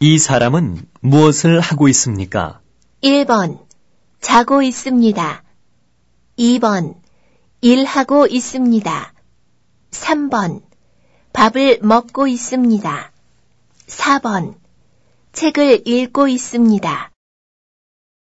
이 사람은 무엇을 하고 있습니까? 1번. 자고 있습니다. 2번. 일하고 있습니다. 3번. 밥을 먹고 있습니다. 4번. 책을 읽고 있습니다.